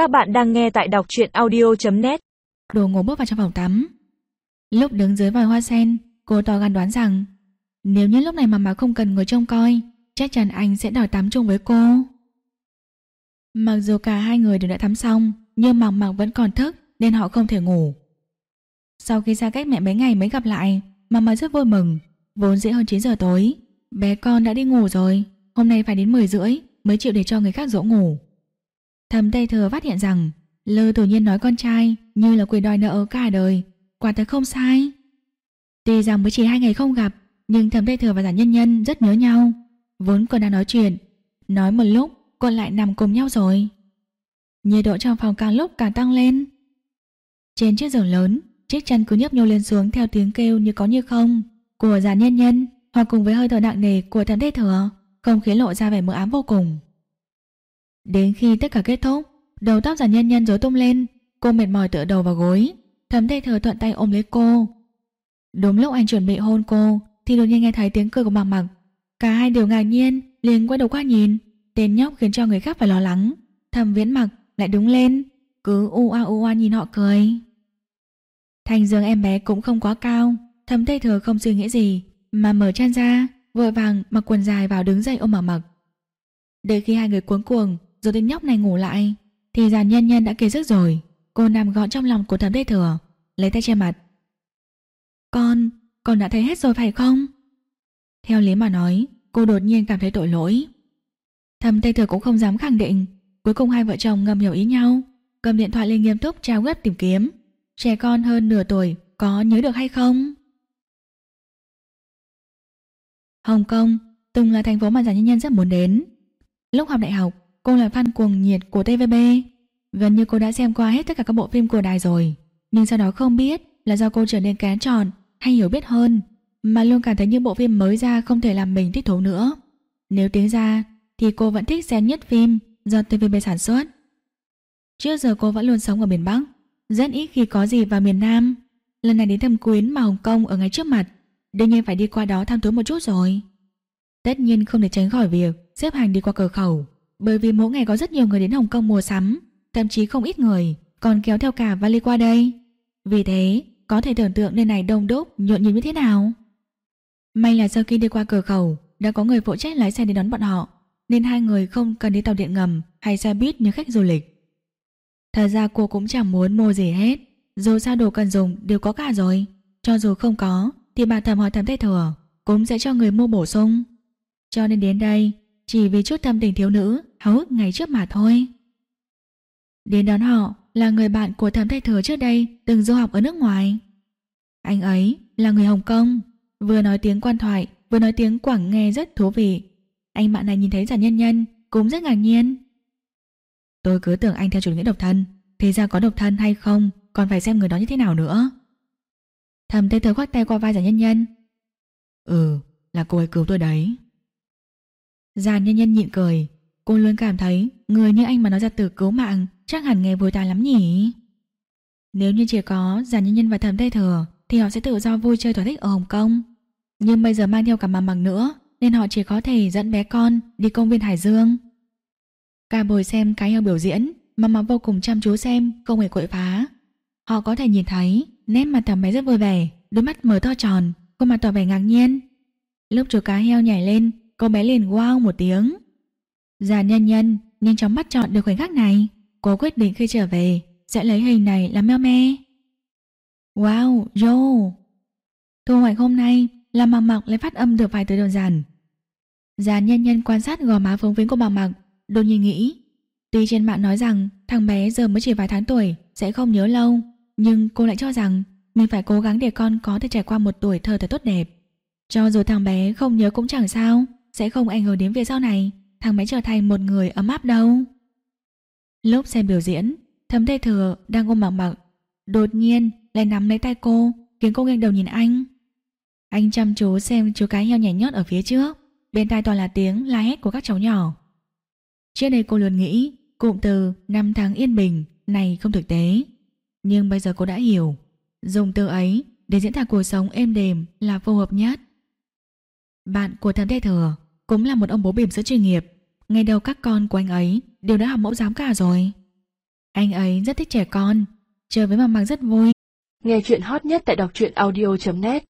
Các bạn đang nghe tại đọc truyện audio.net Đồ ngủ bước vào trong phòng tắm. Lúc đứng dưới vòi hoa sen, Cô to gan đoán rằng, Nếu như lúc này mà mà không cần người trông coi, Chắc chắn anh sẽ đòi tắm chung với cô. Mặc dù cả hai người đều đã tắm xong, Nhưng mặc Mạc vẫn còn thức Nên họ không thể ngủ. Sau khi xa cách mẹ mấy ngày mới gặp lại mà Mạc rất vui mừng. Vốn dĩ hơn 9 giờ tối, Bé con đã đi ngủ rồi. Hôm nay phải đến 10 rưỡi Mới chịu để cho người khác dỗ ngủ. Thầm Tây Thừa phát hiện rằng Lư tự nhiên nói con trai như là quyền đòi nợ cả đời, quả thật không sai. Tuy rằng mới chỉ hai ngày không gặp, nhưng Thẩm Tây Thừa và Giả Nhân Nhân rất nhớ nhau. Vốn còn đang nói chuyện, nói một lúc còn lại nằm cùng nhau rồi. Nhiệt độ trong phòng càng lúc càng tăng lên. Trên chiếc giường lớn, chiếc chân cứ nhấp nhô lên xuống theo tiếng kêu như có như không của Giả Nhân Nhân, hoặc cùng với hơi thở nặng nề của Thẩm Tây Thừa, không khí lộ ra vẻ mờ ám vô cùng. Đến khi tất cả kết thúc, đầu tóc giả nhân nhân rối tung lên, cô mệt mỏi tựa đầu vào gối, thấm tây thừa thuận tay ôm lấy cô. Đúng lúc anh chuẩn bị hôn cô, thì đột nhiên nghe thấy tiếng cười của Mạc Mặc. Cả hai đều ngạc nhiên, liền quay đầu qua nhìn, tên nhóc khiến cho người khác phải lo lắng. Thầm Viễn Mặc lại đứng lên, cứ u a u a nhìn họ cười. Thành dương em bé cũng không quá cao, thầm tây thừa không suy nghĩ gì, mà mở chăn ra, vội vàng mặc quần dài vào đứng dậy ôm Mạc Mặc. Đợi khi hai người cuống cuồng rồi tên nhóc này ngủ lại, thì giàn nhân nhân đã kề giấc rồi. Cô nằm gọn trong lòng của thẩm đế thừa, lấy tay che mặt. Con con đã thấy hết rồi phải không? Theo lý mà nói, cô đột nhiên cảm thấy tội lỗi. Thầm tây thừa cũng không dám khẳng định. Cuối cùng hai vợ chồng ngầm hiểu ý nhau, cầm điện thoại lên nghiêm túc trao gấp tìm kiếm. Trẻ con hơn nửa tuổi có nhớ được hay không? Hồng Kông, từng là thành phố mà giàn nhân nhân rất muốn đến. Lúc học đại học Cô là fan cuồng nhiệt của TVB Gần như cô đã xem qua hết tất cả các bộ phim của đài rồi. Nhưng sau đó không biết Là do cô trở nên kén tròn Hay hiểu biết hơn, Mà luôn cảm thấy những bộ phim mới ra không thể làm mình thích thú nữa. Nếu tính ra, Thì cô vẫn thích xem nhất phim Do TVB sản xuất. Trước giờ cô vẫn luôn sống ở miền Bắc, Rất ít khi có gì vào miền Nam. Lần này đến thăm quyến mà Hồng Kông ở ngay trước mặt, Đương nhiên phải đi qua đó thăm thú một chút rồi. Tất nhiên không thể tránh khỏi việc Xếp hàng đi qua cửa khẩu bởi vì mỗi ngày có rất nhiều người đến Hồng Kông mua sắm, thậm chí không ít người còn kéo theo cả vali qua đây. Vì thế, có thể tưởng tượng nơi này đông đúc, nhộn nhịp như thế nào. May là sau khi đi qua cửa khẩu, đã có người phụ trách lái xe đến đón bọn họ, nên hai người không cần đi tàu điện ngầm hay xe buýt như khách du lịch. Thật ra cô cũng chẳng muốn mua gì hết, dù sao đồ cần dùng đều có cả rồi. Cho dù không có, thì bà thầm hỏi thầm tay thừa, cũng sẽ cho người mua bổ sung. Cho nên đến đây, chỉ vì chút tâm tình thiếu nữ háo hức ngày trước mà thôi. Đến đón họ là người bạn của thẩm thay thừa trước đây từng du học ở nước ngoài. Anh ấy là người Hồng Kông, vừa nói tiếng quan thoại, vừa nói tiếng Quảng nghe rất thú vị. Anh bạn này nhìn thấy giản nhân nhân cũng rất ngạc nhiên. Tôi cứ tưởng anh theo chủ nghĩa độc thân, thì ra có độc thân hay không còn phải xem người đó như thế nào nữa. Thầm tê thừa khoác tay qua vai giản nhân nhân. Ừ, là cô ấy cứu tôi đấy. Giản nhân nhân nhịn cười, Cô luôn cảm thấy người như anh mà nói ra từ cứu mạng chắc hẳn nghe vui tai lắm nhỉ. Nếu như chỉ có giàn nhân nhân và thẩm tây thừa thì họ sẽ tự do vui chơi thỏa thích ở Hồng Kông. Nhưng bây giờ mang theo cả mầm bằng nữa nên họ chỉ có thể dẫn bé con đi công viên Hải Dương. Cả buổi xem cái heo biểu diễn mà mà vô cùng chăm chú xem không hề quậy phá. Họ có thể nhìn thấy nét mặt thầm bé rất vui vẻ, đôi mắt mở to tròn, khuôn mặt tỏ vẻ ngạc nhiên. Lúc chú cá heo nhảy lên, cô bé liền wow một tiếng. Già nhân nhân nhanh chóng bắt chọn được khoảnh khắc này. Cô quyết định khi trở về sẽ lấy hình này làm meo me. Wow, Joe, Thu hoạch hôm nay là mặc mặc lấy phát âm được vài từ đơn giản. Già nhân nhân quan sát gò má phồng vĩnh của mặc mặc, đột nhiên nghĩ. Tuy trên mạng nói rằng thằng bé giờ mới chỉ vài tháng tuổi sẽ không nhớ lâu, nhưng cô lại cho rằng mình phải cố gắng để con có thể trải qua một tuổi thơ thật tốt đẹp. Cho dù thằng bé không nhớ cũng chẳng sao, sẽ không ảnh hưởng đến việc sau này thằng mới trở thành một người ấm áp đâu. Lúc xem biểu diễn, thấm thầy thừa đang ôm mặc mặc, đột nhiên lại nắm lấy tay cô, khiến cô nghiêng đầu nhìn anh. Anh chăm chú xem chú cái heo nhảy nhót ở phía trước, bên tai toàn là tiếng la hét của các cháu nhỏ. Trước đây cô luôn nghĩ cụm từ năm tháng yên bình này không thực tế. Nhưng bây giờ cô đã hiểu, dùng từ ấy để diễn tả cuộc sống êm đềm là phù hợp nhất. Bạn của thấm tây thừa cũng là một ông bố bỉm sữa chuyên nghiệp. ngay đầu các con của anh ấy đều đã học mẫu giáo cả rồi. Anh ấy rất thích trẻ con, chơi với bằng bằng rất vui. Nghe chuyện hot nhất tại đọc truyện audio.net